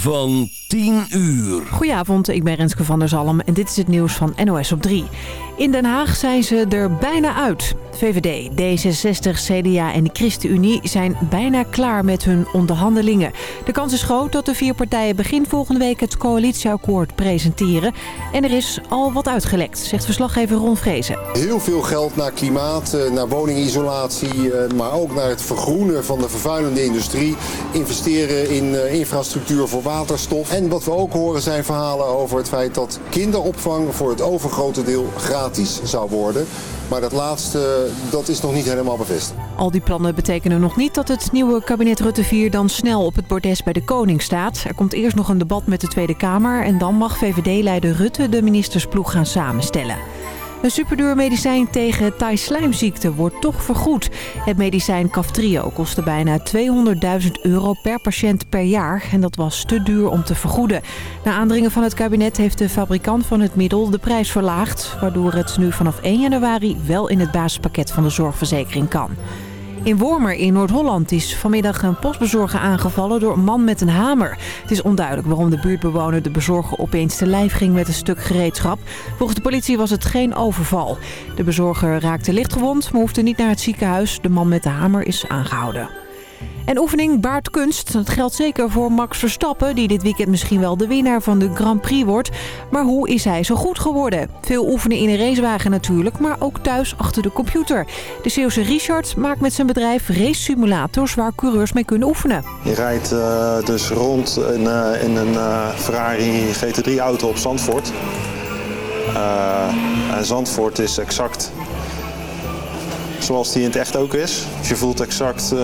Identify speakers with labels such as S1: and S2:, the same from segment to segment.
S1: van 10 uur.
S2: Goedenavond, ik ben Renske van der Zalm en dit is het nieuws van NOS op 3. In Den Haag zijn ze er bijna uit. VVD, D66, CDA en de ChristenUnie zijn bijna klaar met hun onderhandelingen. De kans is groot dat de vier partijen begin volgende week het coalitieakkoord presenteren. En er is al wat uitgelekt, zegt verslaggever Ron Vrezen.
S3: Heel veel geld naar klimaat, eh, naar woningisolatie, eh, maar ook naar het vergroenen van de vervuilende industrie. Investeren in eh, infrastructuur voor En wat we ook horen zijn verhalen over het feit dat kinderopvang voor het overgrote deel gratis zou worden. Maar dat laatste, dat is nog niet helemaal bevestigd.
S2: Al die plannen betekenen nog niet dat het nieuwe kabinet Rutte 4 dan snel op het bordes bij de koning staat. Er komt eerst nog een debat met de Tweede Kamer en dan mag VVD-leider Rutte de ministersploeg gaan samenstellen. Een superduur medicijn tegen Thai-slijmziekte wordt toch vergoed. Het medicijn Kaftrio kostte bijna 200.000 euro per patiënt per jaar. En dat was te duur om te vergoeden. Na aandringen van het kabinet heeft de fabrikant van het middel de prijs verlaagd. Waardoor het nu vanaf 1 januari wel in het basispakket van de zorgverzekering kan. In Wormer in Noord-Holland is vanmiddag een postbezorger aangevallen door een man met een hamer. Het is onduidelijk waarom de buurtbewoner de bezorger opeens te lijf ging met een stuk gereedschap. Volgens de politie was het geen overval. De bezorger raakte lichtgewond, maar hoefde niet naar het ziekenhuis. De man met de hamer is aangehouden. En oefening baart kunst. Dat geldt zeker voor Max Verstappen, die dit weekend misschien wel de winnaar van de Grand Prix wordt. Maar hoe is hij zo goed geworden? Veel oefenen in een racewagen natuurlijk, maar ook thuis achter de computer. De Zeeuwse Richard maakt met zijn bedrijf race simulators waar coureurs mee kunnen oefenen.
S4: Je rijdt uh, dus rond in, uh, in een uh, Ferrari GT3 auto op Zandvoort. en Zandvoort is exact zoals die in het echt ook is. Dus je voelt exact uh,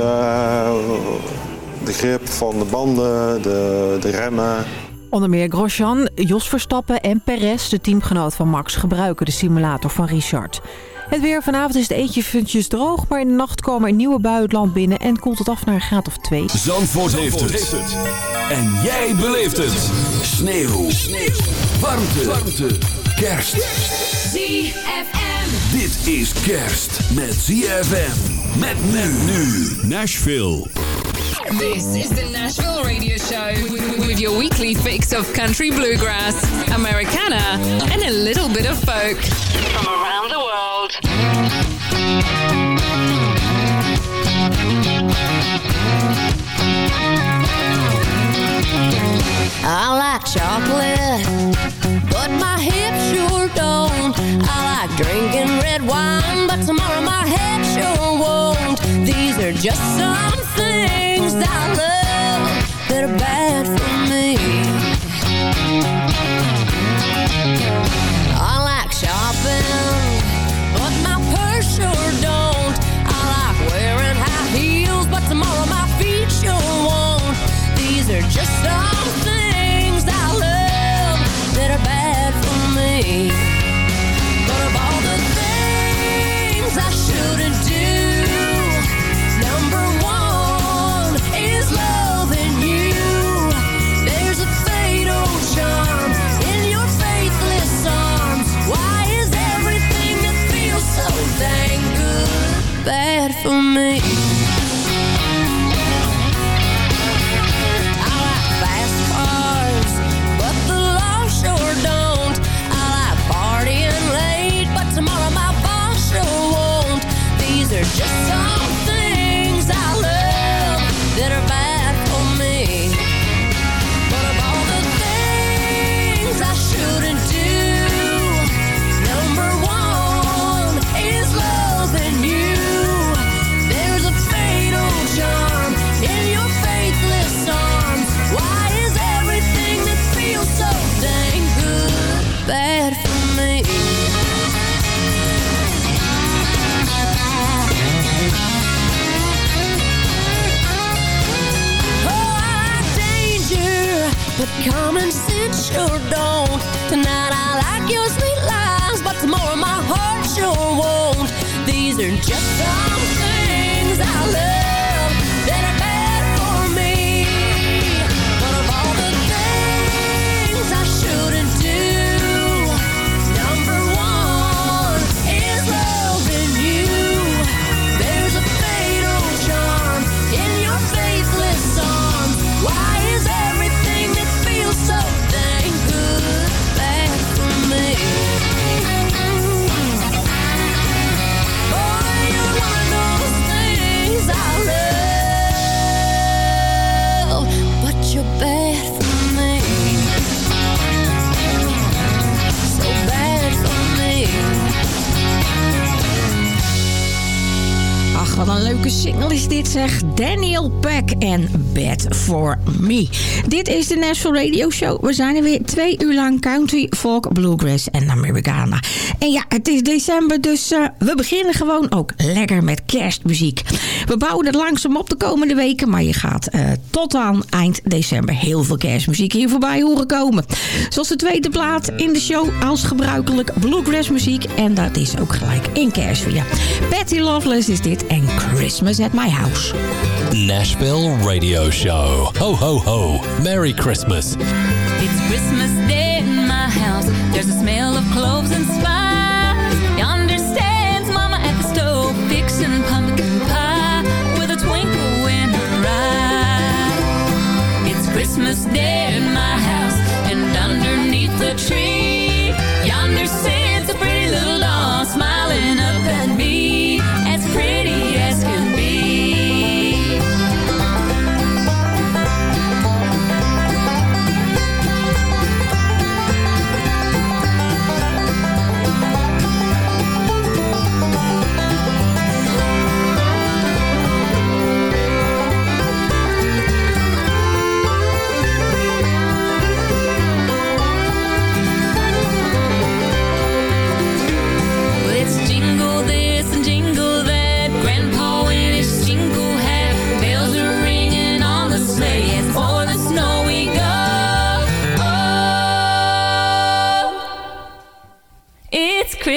S4: de grip van de banden, de, de remmen.
S2: Onder meer Grosjean, Jos Verstappen en Perez, de teamgenoot van Max, gebruiken de simulator van Richard. Het weer vanavond is het eentje funtjes droog, maar in de nacht komen er nieuwe buien het land binnen en koelt het af naar een graad of 2.
S1: Zandvoort, Zandvoort heeft, het. En jij beleeft het. Sneeuw. Sneeuw. Warmte. Warmte. Kerst.
S5: ZFM.
S1: Dit is kerst met ZFM. Met men nu. Nashville.
S5: This is the Nashville Radio Show with your weekly fix of country bluegrass, Americana, and a little bit of folk from around the world.
S6: I like chocolate, but my hips sure don't. I like drinking red wine, but tomorrow my head sure won't. These are just some things I love for me?
S7: Dit is de National Radio Show. We zijn er weer twee uur lang country, folk, bluegrass en Americana. En ja, het is december, dus uh, we beginnen gewoon ook lekker met kerstmuziek. We bouwen het langzaam op de komende weken, maar je gaat uh, tot aan eind december heel veel kerstmuziek hier voorbij horen komen. Zoals de tweede plaat in de show als gebruikelijk bluegrass muziek. En dat is ook gelijk in kerstvier. Patty Loveless is dit en Christmas at my house.
S8: Nashville Radio Show. Ho, ho, ho. Merry Christmas.
S9: It's Christmas Day house. There's a smell of cloves and spice. Yonder stands Mama at the stove fixing pumpkin pie with a twinkle in her eye. It's Christmas Day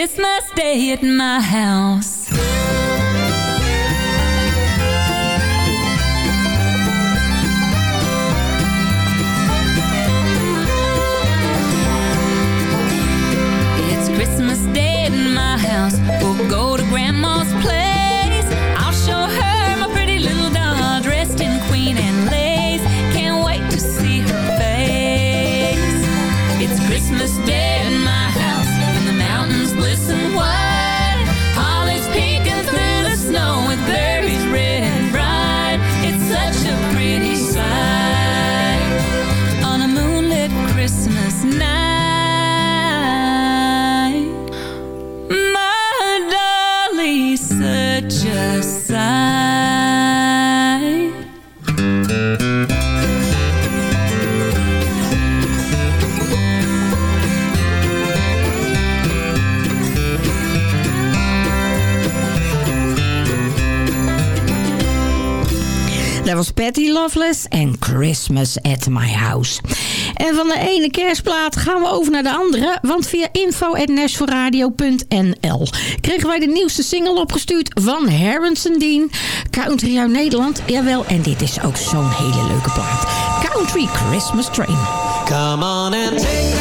S9: Christmas Day at my house. Christmas at my house.
S7: En van de ene kerstplaat gaan we over naar de andere. Want via info.nashforradio.nl kregen wij de nieuwste single opgestuurd van Harrison Dean. Country uit Nederland. Jawel, en dit is ook zo'n hele leuke plaat. Country Christmas Train.
S10: Come on and take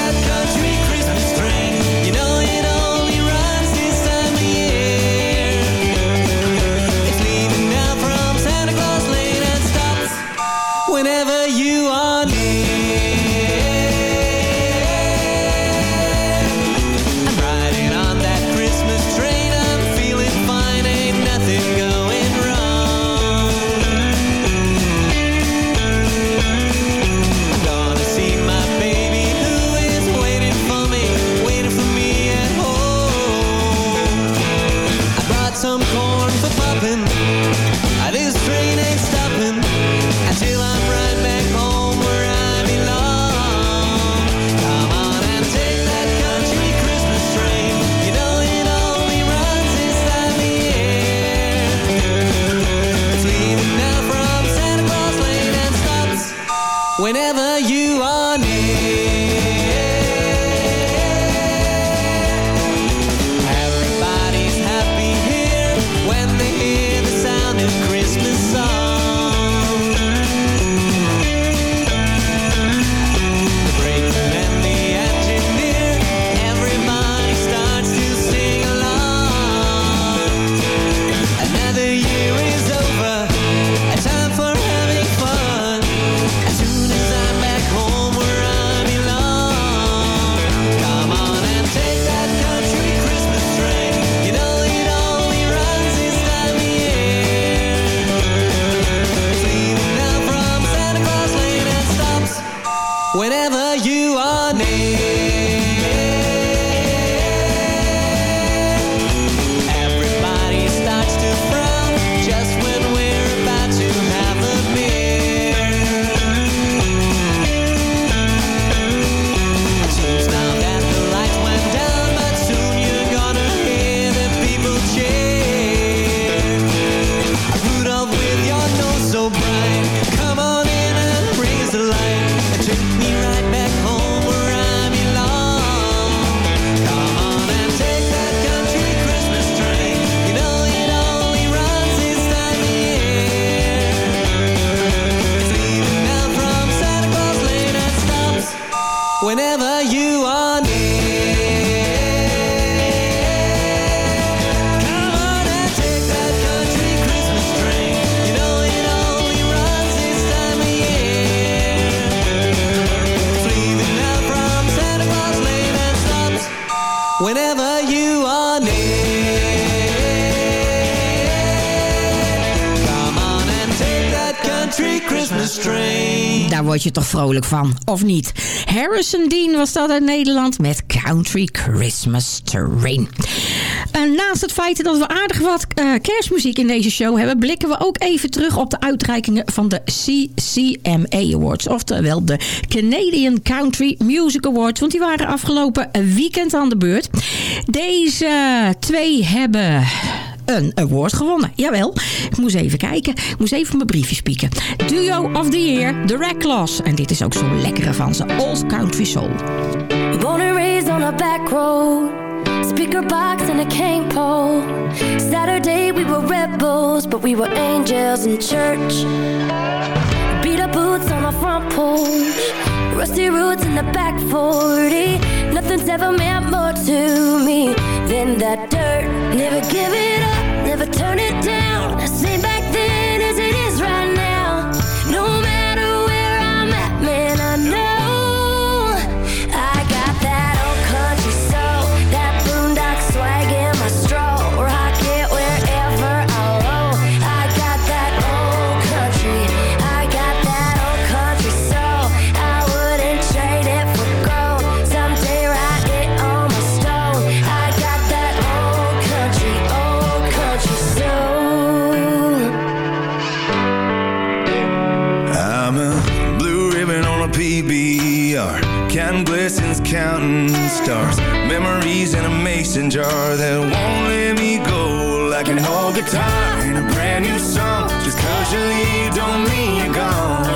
S7: word je toch vrolijk van, of niet? Harrison Dean was dat uit Nederland met Country Christmas Train. En naast het feit dat we aardig wat eh, kerstmuziek in deze show hebben... blikken we ook even terug op de uitreikingen van de CCMA Awards. Oftewel de Canadian Country Music Awards. Want die waren afgelopen weekend aan de beurt. Deze twee hebben een award gewonnen. Jawel, ik moest even kijken. Ik moest even mijn briefje spieken. Duo of the Year, The Reckless. En dit is ook zo'n lekkere van ze. Old Country Soul.
S11: Born and raised on a back road Speaker box and a cane pole Saturday we were rebels But we were angels in church Beat up boots on the front porch Rusty roots in the back 40 Nothing's ever meant more to me Than that dirt Never give it up, never turn it down
S12: mason jar that won't let me go. Like an old guitar in a brand new song. Just cause you leave don't mean you're gone.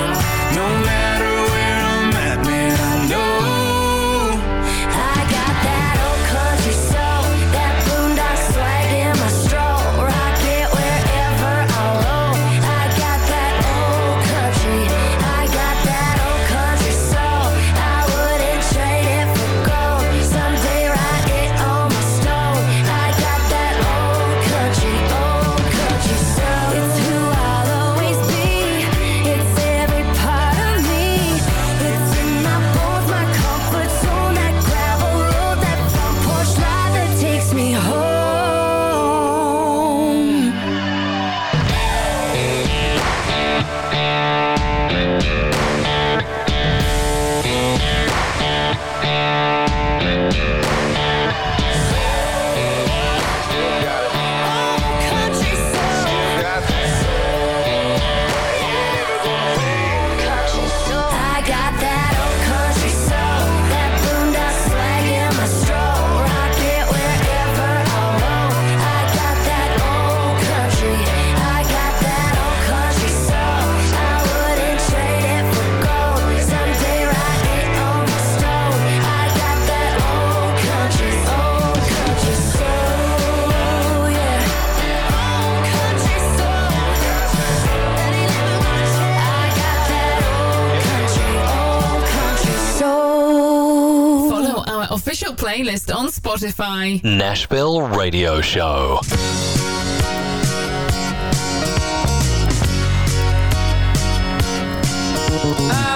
S5: Playlist on Spotify.
S8: Nashville Radio Show.
S9: I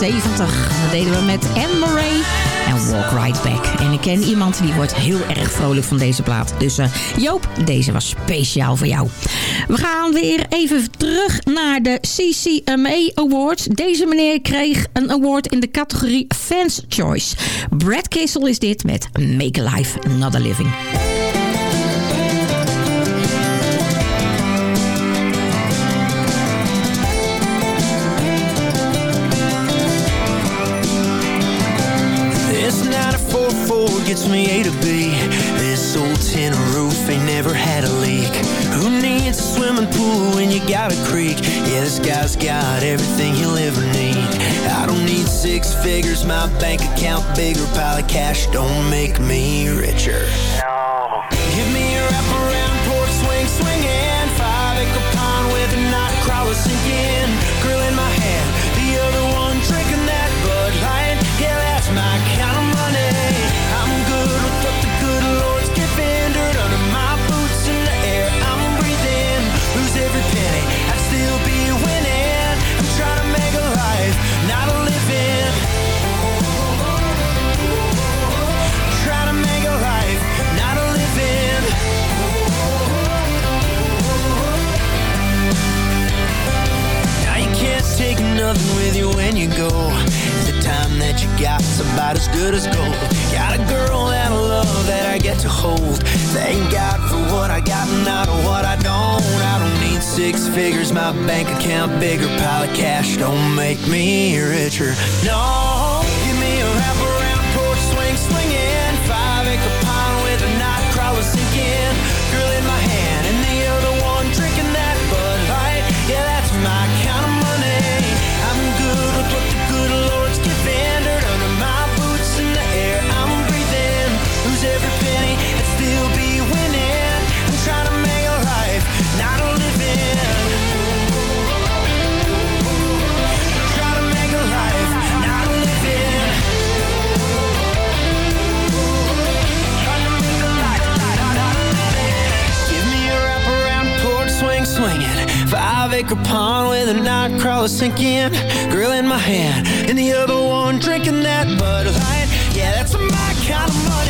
S7: 1978. Dat deden we met Anne Murray en Walk Right Back. En ik ken iemand die wordt heel erg vrolijk van deze plaat. Dus eh, Joop, deze was speciaal voor jou. We gaan weer even terug naar de CCMA Awards. Deze meneer kreeg een award in de categorie Fans Choice. Brad Kissel is dit met Make a Life Not a Living.
S13: Gets me A to B. This old tin roof ain't never had a leak. Who needs a swimming pool when you got a creek? Yeah, this guy's got everything he'll ever need. I don't need six figures, my bank account bigger. Pile of cash don't make me richer. No. Give me a wraparound porch swing, swinging. Five acre pond with a night crawler sinking. Nothing with you when you go. The time that you got's about as good as gold. Got a girl that I love that I get to hold. Thank God for what I got and not what I don't. I don't need six figures, my bank account bigger. Pile of cash don't make me richer. No, Five acre pond with a night crawler sinking. Girl in my hand, and the other one drinking that Bud Light. Yeah, that's my kind of money.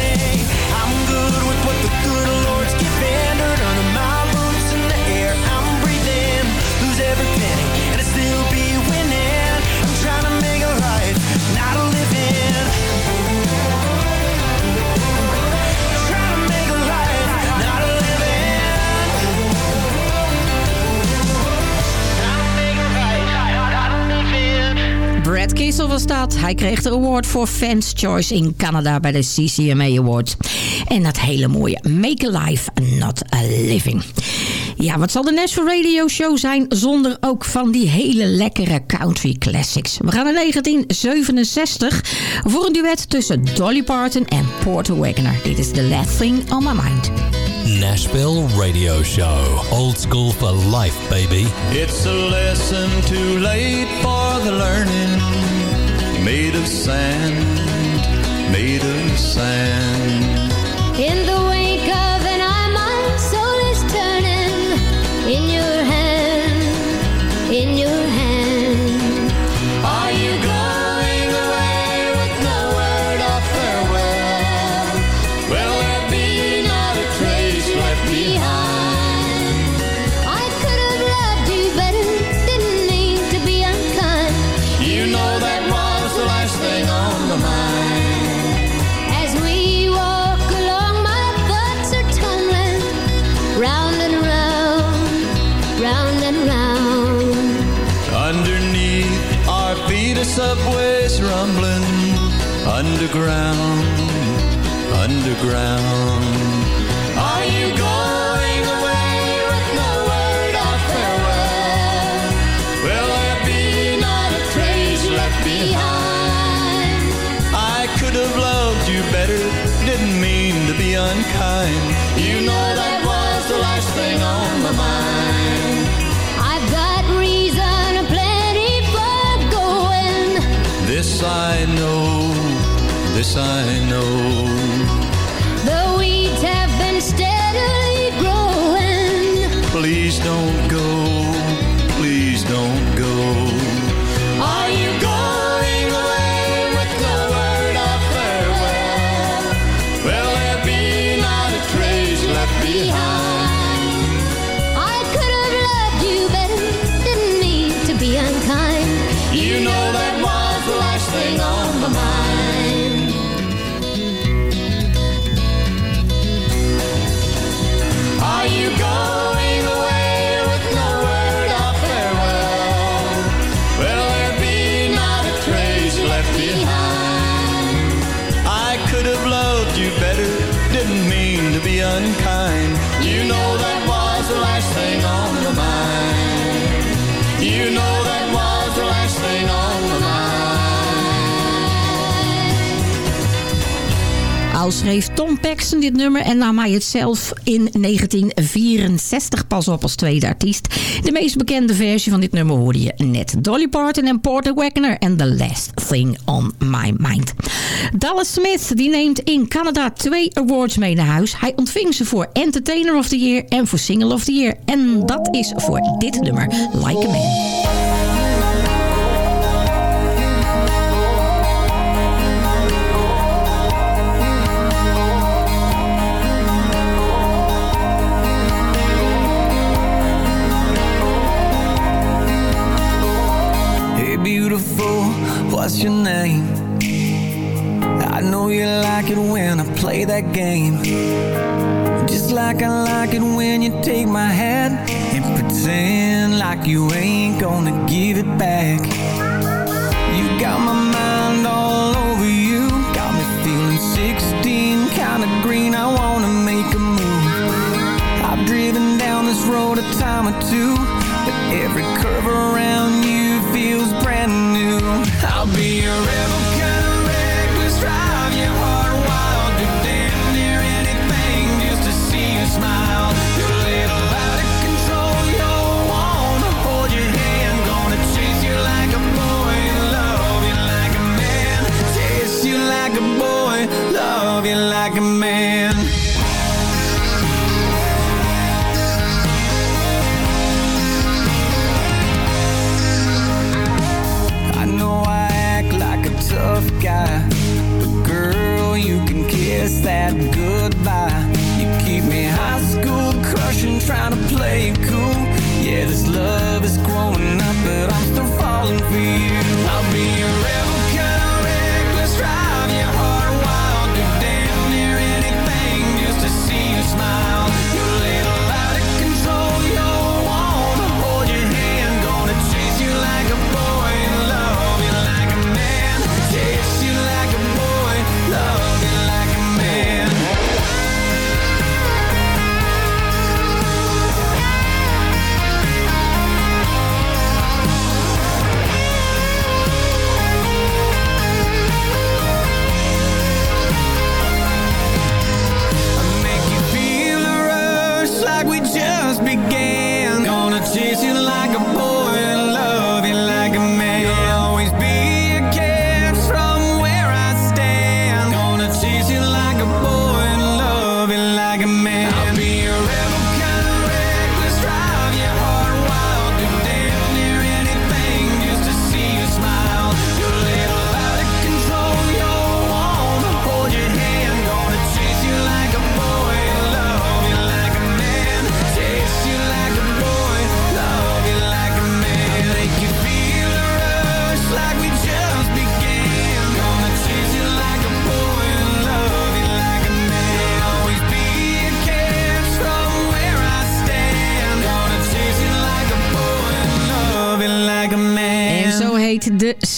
S7: Brad Kissel was dat. Hij kreeg de award voor Fans Choice in Canada bij de CCMA Awards. En dat hele mooie Make a Life, Not a Living. Ja, wat zal de National Radio Show zijn zonder ook van die hele lekkere country classics. We gaan naar 1967 voor een duet tussen Dolly Parton en Porter Wagoner. Dit is The Last Thing on My Mind.
S8: Nashville Radio Show. Old school for life, baby.
S14: It's a lesson too late for the learning. Made of sand, made of sand.
S15: In the
S14: this I know.
S15: The weeds have been steadily growing.
S14: Please don't go, please don't go. Are you going away with no word of farewell? Will there be not a trace left behind?
S16: I could have loved you better, didn't need to be unkind.
S14: You know that was the last thing on my mind.
S7: Schreef Tom Paxton dit nummer en nam hij het zelf in 1964 pas op als tweede artiest. De meest bekende versie van dit nummer hoorde je net. Dolly Parton en Porter Wagner. en The Last Thing On My Mind. Dallas Smith die neemt in Canada twee awards mee naar huis. Hij ontving ze voor Entertainer of the Year en voor Single of the Year. En dat is voor dit nummer Like A Man.
S16: what's your name? I know you like it when I play that game. Just like I like it when you take my hand And pretend like you ain't gonna give it back. You got my mind all over you. Got me feeling 16, kinda green, I wanna make a move. I've driven down this road a time or two But every curve around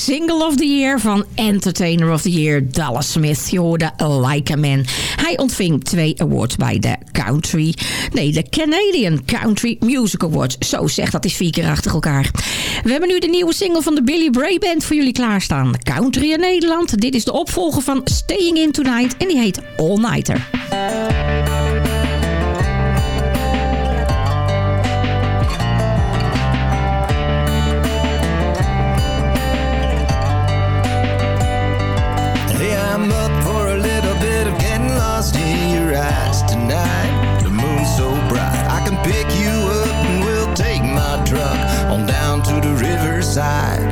S7: Single of the Year van Entertainer of the Year Dallas Smith. Je hoorde Like a Man. Hij ontving twee awards bij de Country... Nee, de Canadian Country Music Awards. Zo zeg, dat is vier keer achter elkaar. We hebben nu de nieuwe single van de Billy Bray Band voor jullie klaarstaan. Country in Nederland. Dit is de opvolger van Staying In Tonight en die heet All Nighter.
S17: side.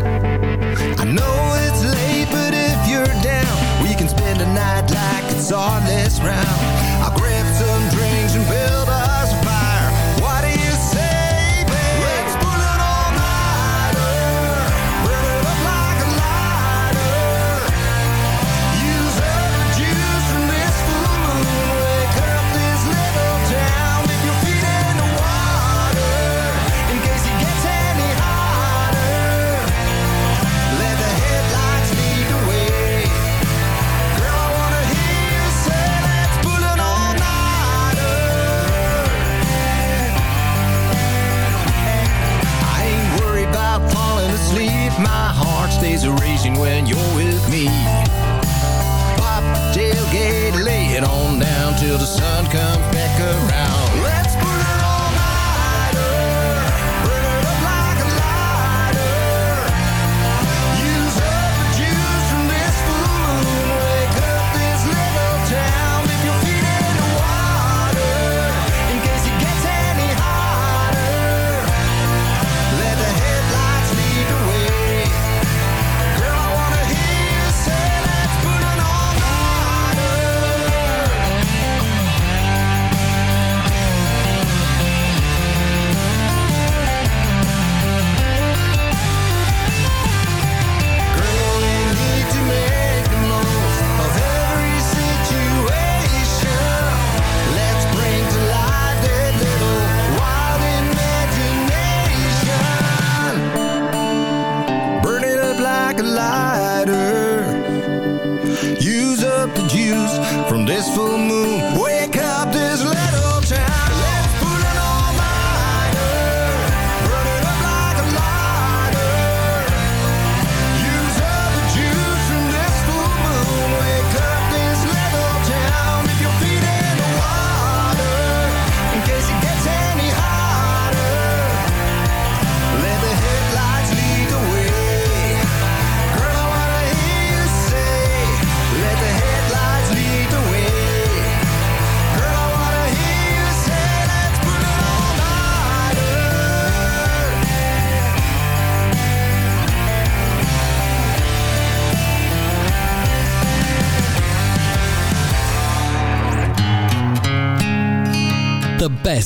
S17: Heart stays a racing when you're with me. Pop tailgate, lay it on down till the sun comes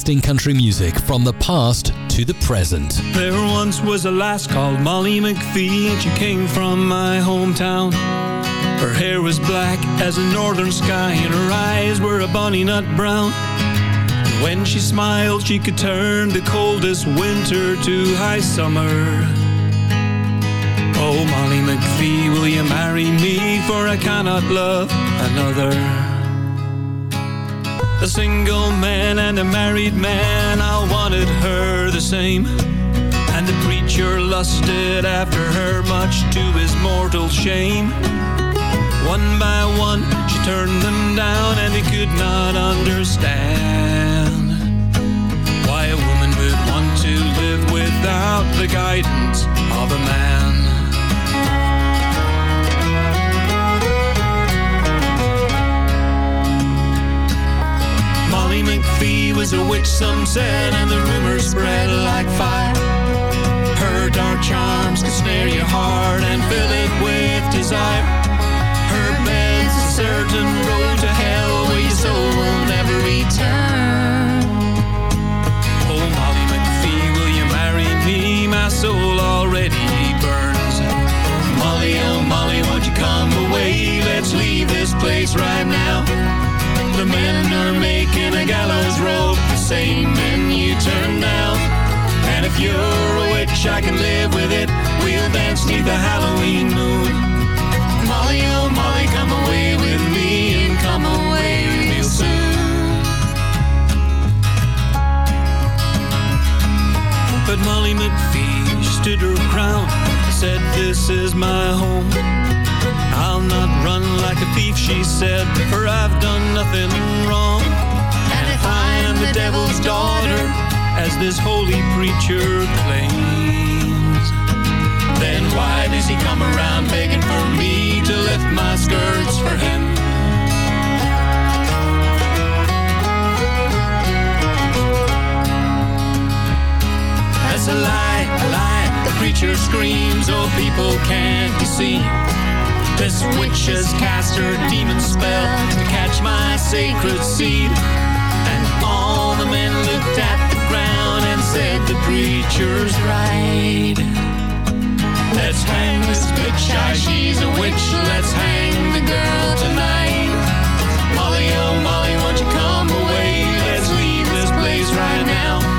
S17: In
S8: country music from the past to the present.
S14: There once was a lass called Molly McPhee and she came from my hometown. Her hair was black as a northern sky and her eyes were a bonny nut brown. And when she smiled she could turn the coldest winter to high summer. Oh Molly McPhee, will you marry me for I cannot love another. A single man and a married man, I wanted her the same. And the preacher lusted after her much to his mortal shame. One by one, she turned them down and he could not understand why a woman would want to live without the guidance of a man. McPhee was a witch, some said, and the rumors spread like fire. Her dark charms could snare your heart and fill it with desire. Her bed's a certain road to hell where your soul will never return. Oh, Molly McPhee, will you marry me? My soul already burns. Molly, oh Molly, won't you come away? Let's leave this place right now. The men are making a gallows rope, the same men you turned down. And if you're a witch, I can live with it. We'll dance neath the Halloween moon. Molly, oh Molly, come away with me and come away real soon. But Molly McPhee stood her ground, said, This is my home. I'll not run like a thief, she said, for I've done nothing wrong. And if I am the devil's daughter, as this holy preacher claims, then why does he come around begging for me to lift my skirts for him? That's a lie, a lie. The preacher screams, oh people can't you see? This witch has cast her demon spell to catch my sacred seed. And all the men looked at the ground and said the preacher's right. Let's hang this bitch, aye, she's a witch. Let's hang the girl tonight. Molly, oh Molly, won't you come away? Let's leave this place right now.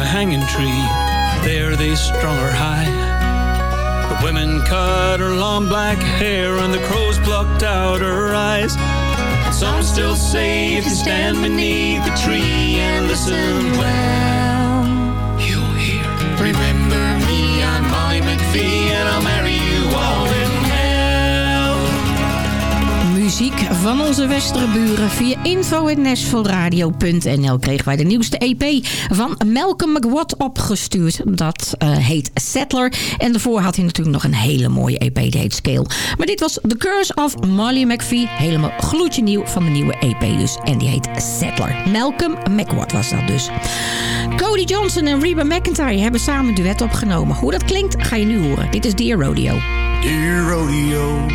S14: Hanging tree. There they strung her high. The women cut her long black hair and the crows plucked out her eyes. Some still say if you stand beneath the tree and listen well,
S7: Van onze westerburen via info.nashvilleradio.nl kregen wij de nieuwste EP van Malcolm McWatt opgestuurd. Dat eh, heet Settler. En daarvoor had hij natuurlijk nog een hele mooie EP, die heet Scale. Maar dit was The Curse of Molly McPhee. Helemaal gloedje nieuw van de nieuwe EP dus. En die heet Settler. Malcolm McWatt was dat dus. Cody Johnson en Reba McIntyre hebben samen een duet opgenomen. Hoe dat klinkt ga je nu horen. Dit is Dear Rodeo.
S18: Dear rodeo,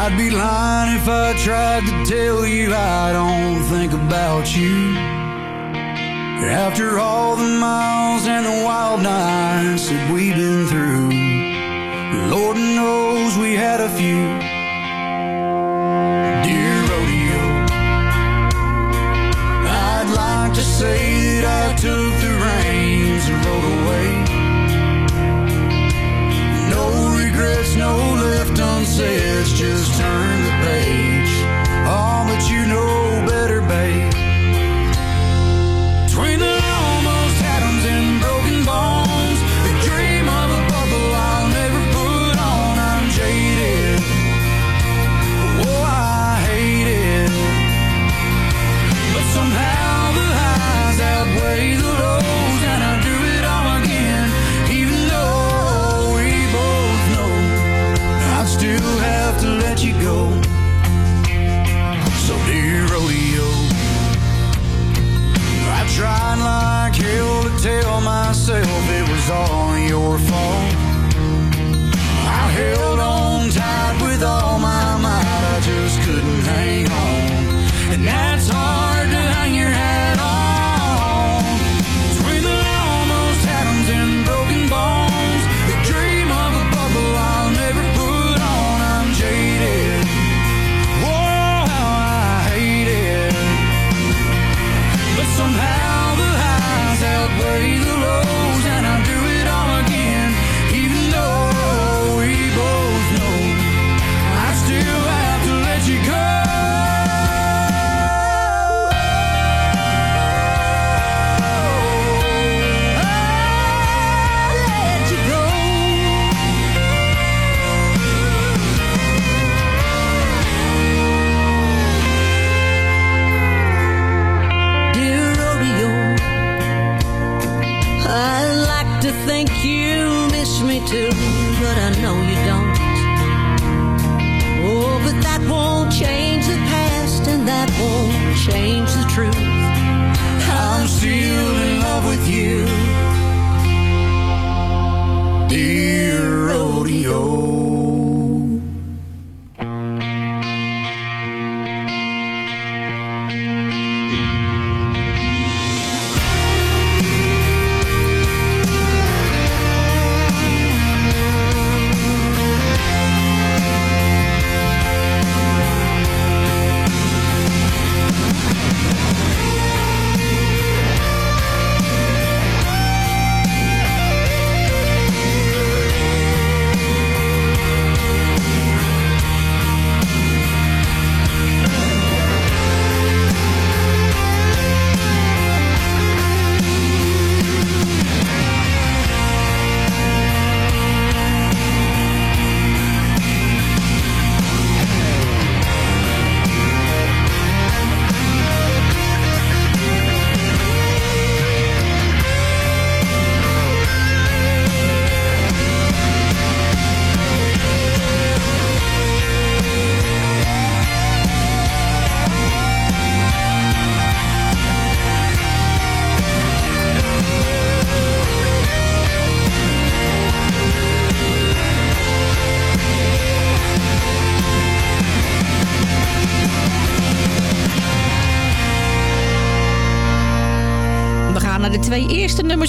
S18: I'd be lying if I tried to tell you I don't think about you. After all the miles and the wild nights that we've been through, Lord knows we had a few. Dear rodeo, I'd like to say that I took the reins and rode away. No regrets, no left unsaid, just turn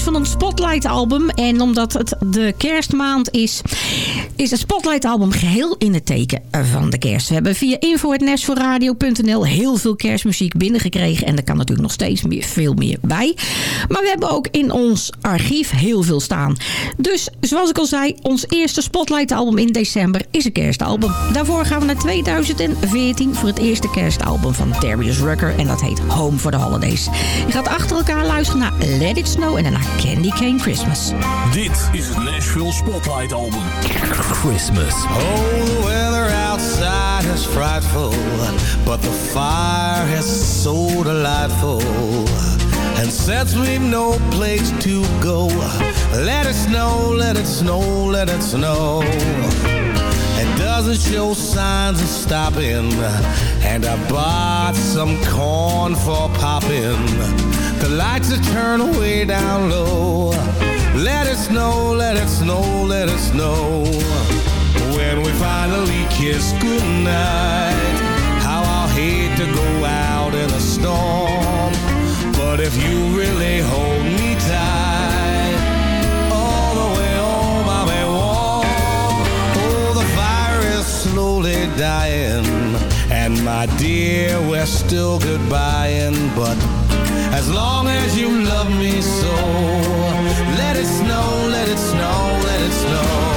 S7: van ons Spotlight album. En omdat het de kerstmaand is, is het Spotlight album geheel in het teken van de kerst. We hebben via info.nashvilleradio.nl heel veel kerstmuziek binnengekregen. En er kan natuurlijk nog steeds meer, veel meer bij. Maar we hebben ook in ons archief heel veel staan. Dus zoals ik al zei, ons eerste Spotlight album in december is een kerstalbum. Daarvoor gaan we naar 2014 voor het eerste kerstalbum van Darius Rucker. En dat heet Home for the Holidays. Je gaat achter elkaar luisteren naar Let It Snow en daarna Candy Cane Christmas.
S1: Dit is het Nashville Spotlight Album.
S8: Christmas.
S11: Oh, the weather outside is frightful, but the fire is so delightful. And since we've no place to go, let it snow, let it snow, let it snow. It doesn't show signs of stopping, and I bought some corn for popping. Lights are turned way down low. Let it snow, let it snow, let it snow. When we finally kiss goodnight, how I'll hate to go out in a storm. But if you really hold me tight, all the way home I'll be warm. Oh, the fire is slowly dying, and my dear, we're still goodbying. But as long as you love me so, let it snow, let it snow, let it snow.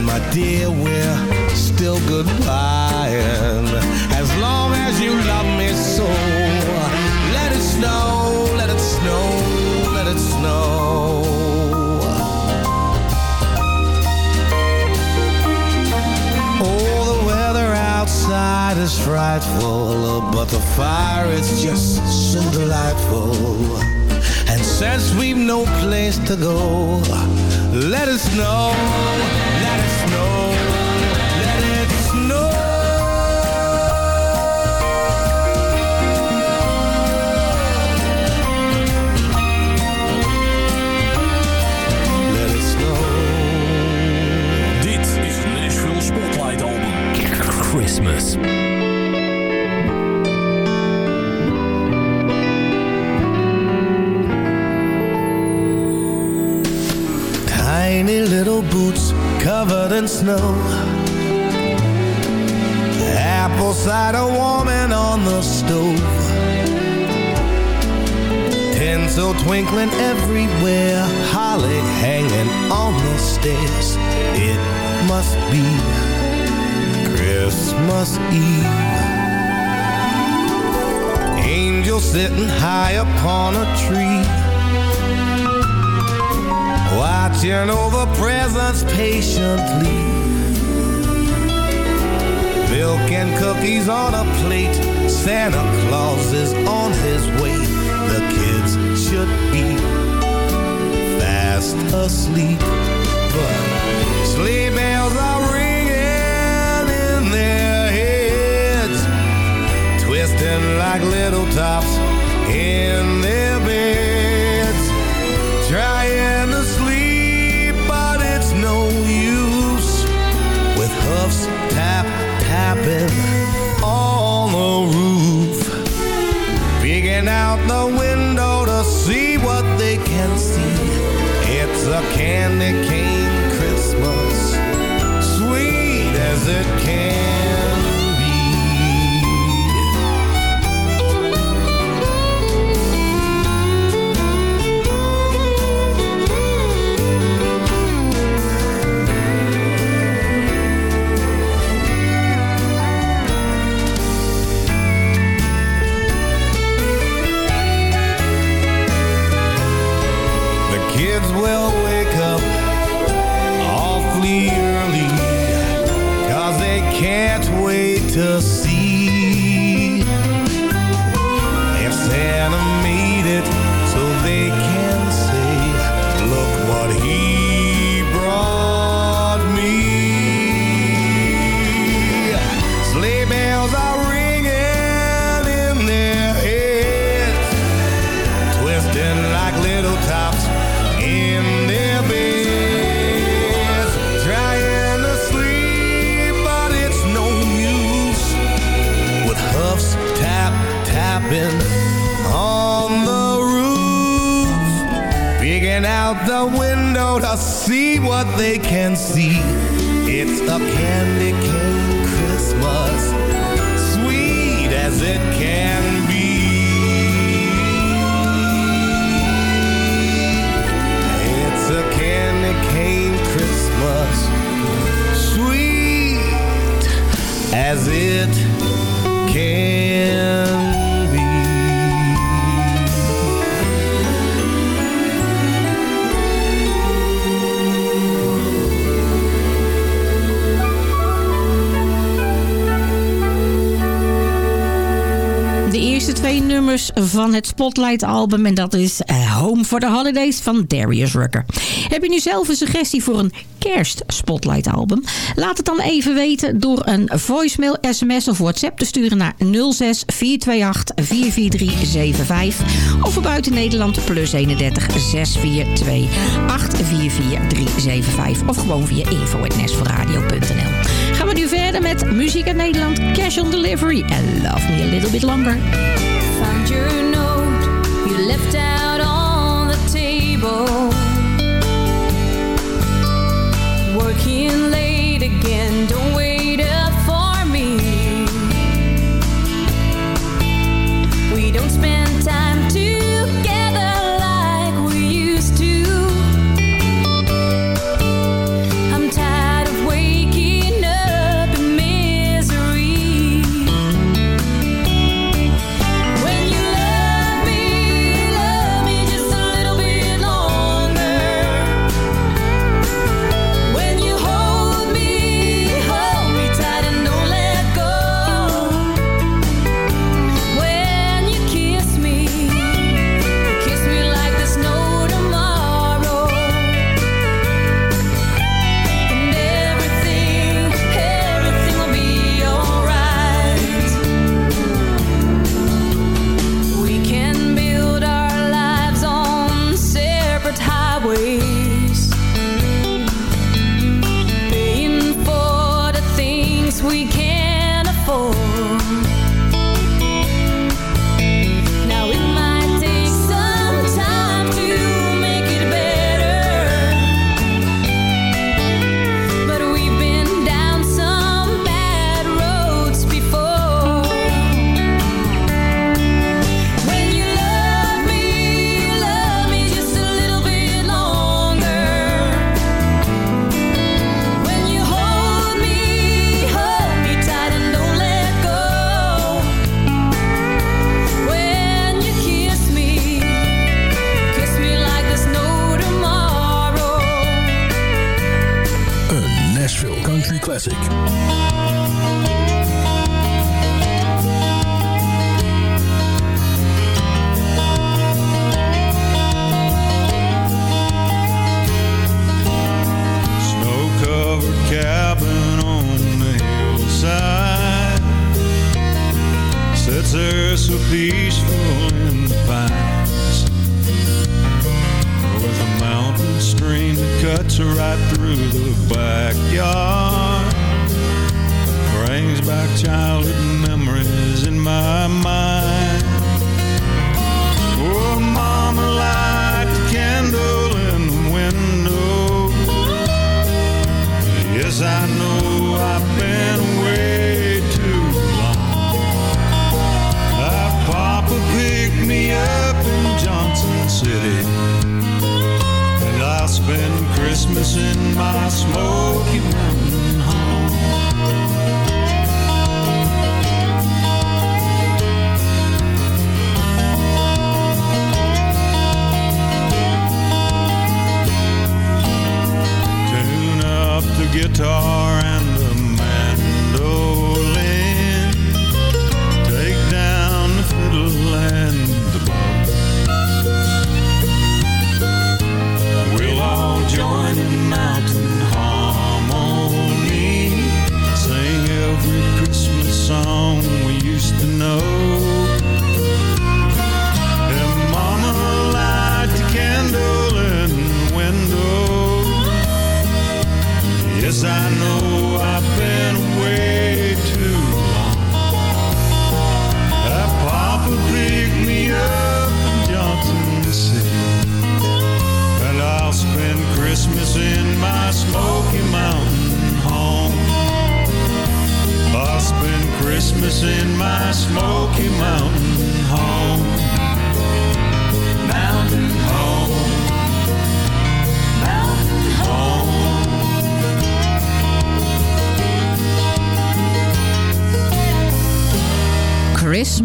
S11: And my dear, we're still goodbying. As long as you love me so, let it snow, let it snow, let it snow. Oh, the weather outside is frightful, but the fire is just so delightful. And since we've no place to go, let it snow, let it snow,
S8: Christmas.
S11: Tiny little boots covered in snow. Apple cider warming on the stove. Tinsel twinkling everywhere. Holly hanging on the stairs. It must be Christmas Eve. Angel sitting high upon a tree. Watching over presents patiently. Milk and cookies on a plate. Santa Claus is on his way. The kids should be fast asleep. But sleigh Twisting like little tops in their beds. Trying to sleep, but it's no use. With hoofs tap, tapping on the roof. Peeking out the window
S7: Spotlight album. En dat is eh, Home for the Holidays van Darius Rucker. Heb je nu zelf een suggestie voor een kerst Spotlight album? Laat het dan even weten door een voicemail, sms of whatsapp te sturen naar 06 428 44375. Of voor buiten Nederland plus 31 642 844375. Of gewoon via info.nesforradio.nl Gaan we nu verder met Muziek in Nederland, Cash on Delivery en Love Me A Little Bit Longer.
S9: left out on the table.
S19: Christmas in my Smoky Mountain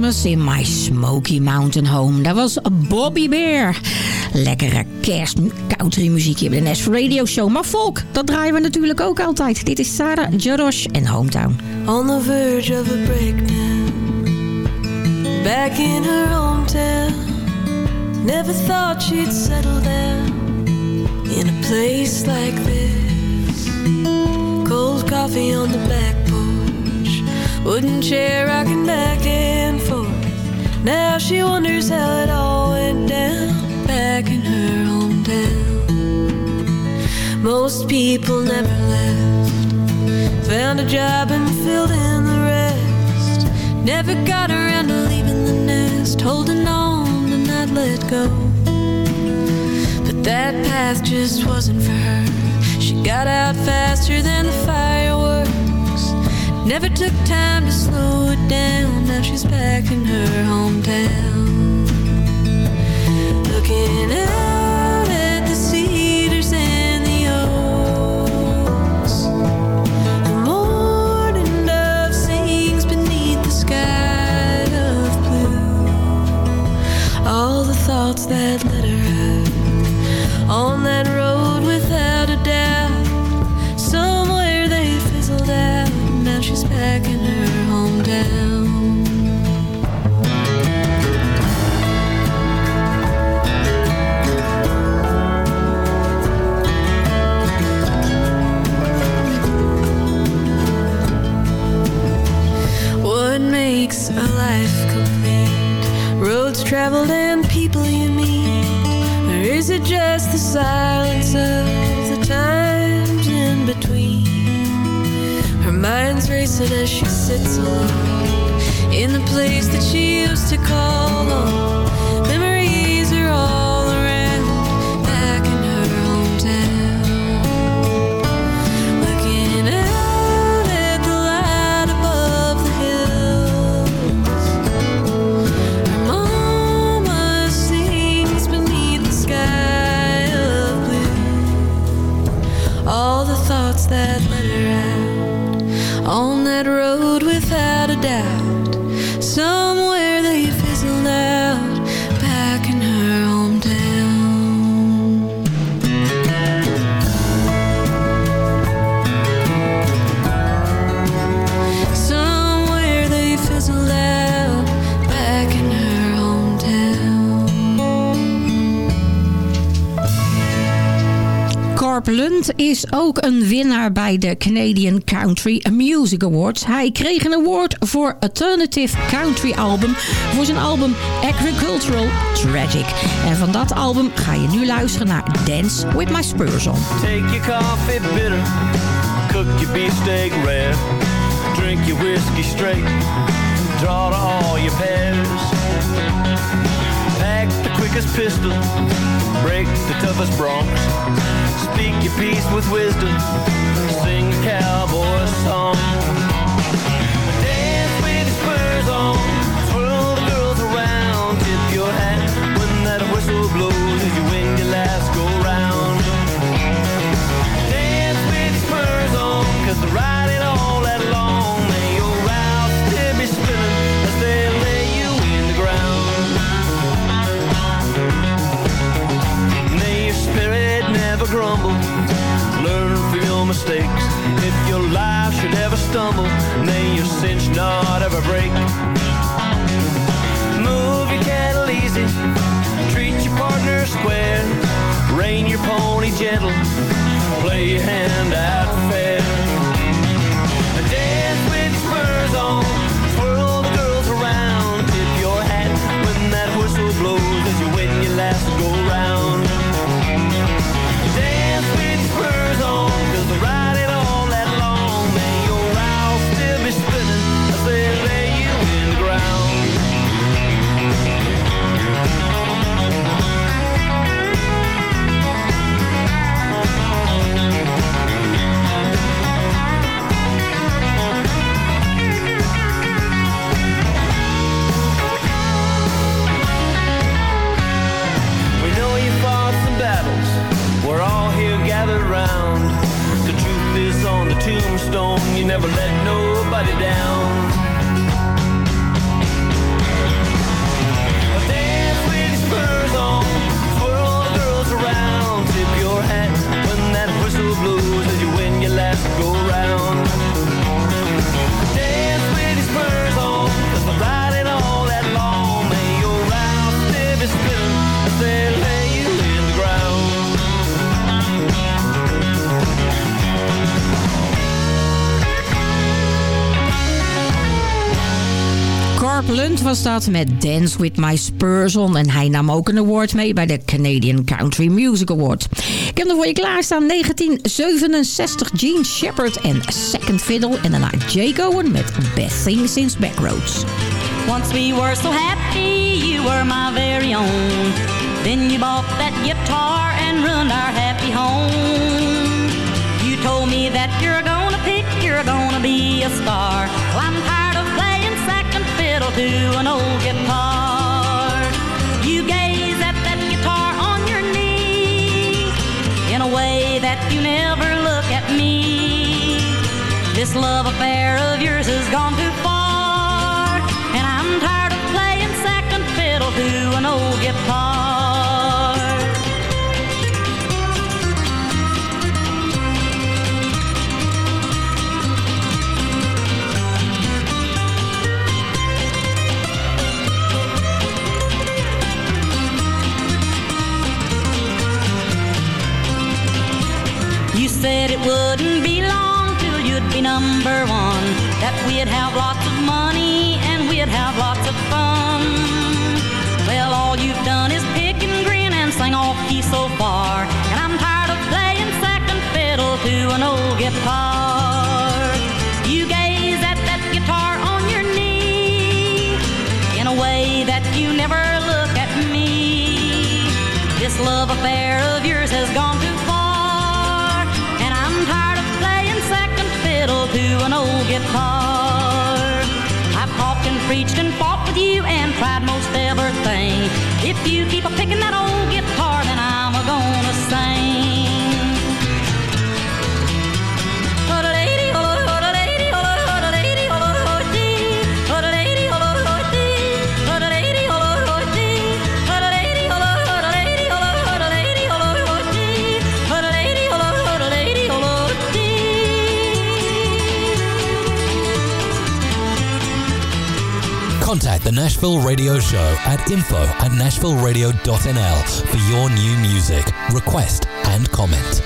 S20: Christmas in my Smoky Mountain Home.
S7: Dat was Bobby Bear. Lekkere kerst country muziek hier bij de Nashville Radio Show. Maar volk, dat draaien we natuurlijk ook altijd. Dit is Sarah Jarosh en Hometown.
S9: On the verge of a breakdown Back in her hometown Never thought she'd settle down In a place like this Cold coffee on the back porch Wooden chair rocking back forth Now she wonders how it all went down Back in her hometown Most people never left Found a job and filled in the rest. Never got around to leaving the nest. Holding on to not let go. But that path just wasn't for her. She got out faster than the fireworks. Never took time to slow it down. Now she's back in her hometown. Looking out at the cedars and the oaks. The morning dove sings beneath the sky of blue. All the thoughts that let her out on that road
S7: ook een winnaar bij de Canadian Country Music Awards. Hij kreeg een award voor Alternative Country Album voor zijn album Agricultural Tragic. En van dat album ga je nu luisteren naar Dance With My Spurs On.
S11: Take your coffee bitter, cook your beefsteak rare, drink your whiskey straight, draw all your. Pack the quickest pistol, break the toughest broncs, speak your piece with wisdom, sing a cowboy song. Stumble, may your cinch not ever break. Move your cattle easy, treat your partner square, rein your pony gentle, play your hand out You
S10: never let nobody down.
S7: Was dat met Dance With My Spurs On. En hij nam ook een award mee bij de Canadian Country Music Award. Ik heb er voor je klaarstaan 1967 Gene Shepard en Second Fiddle. En daarna Jake Owen met Best Thing Since Backroads.
S21: Once we were so happy, you were my very own. Then you bought that guitar and ruined our happy home. You told me that you're gonna pick, you're gonna be a star. Well, to an old guitar. You gaze at that guitar on your knee in a way that you never look at me. This love affair of yours has gone too far, and I'm tired of playing second fiddle to an old guitar. Said it wouldn't be long till you'd be number one. That we'd have lots of money and we'd have lots of fun. Well, all you've done is pick and grin and sing off key so far. And I'm tired of playing second fiddle to an old guitar. You gaze at that guitar on your knee in a way that you never look at me. This love affair of yours has gone too to an old guitar. I've talked and preached and fought with you and tried most everything. If you keep a picking that old guitar,
S8: the Nashville Radio Show at info at nashvilleradio.nl for your new music, request, and comment.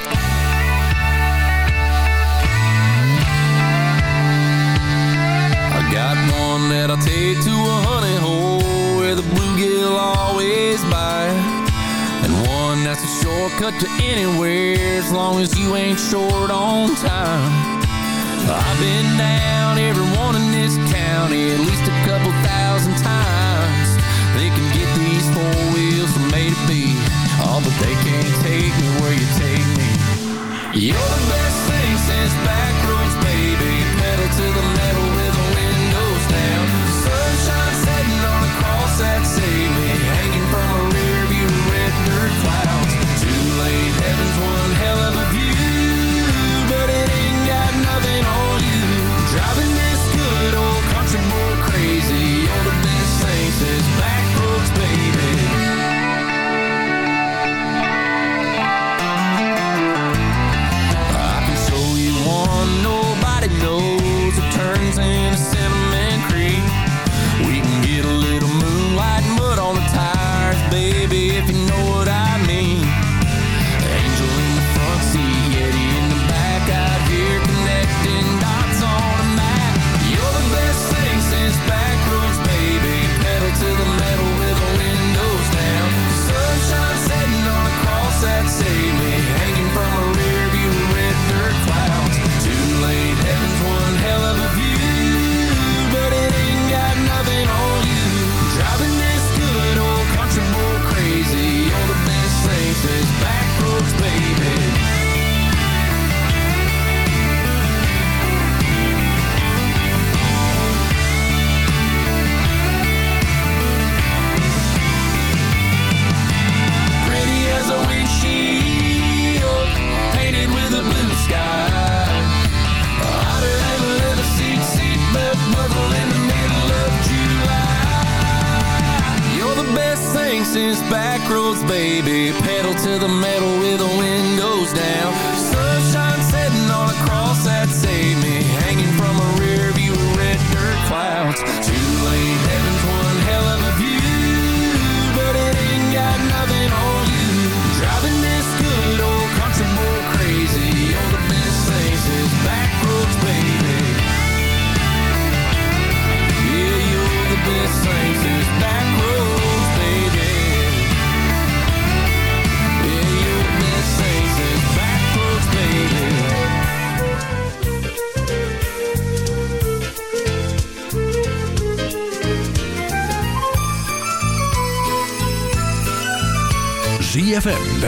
S16: I got one that I'll take to a honey hole where the bluegill always bite. And one that's a shortcut to anywhere as long as you ain't short on time. I've been down every one in this county at least a couple thousand times. They can get these four wheels from A to B. Oh, but they can't take me where you take me. You're the best thing since back roads, baby. Pedal to the metal with the windows down. Sunshine setting on a cross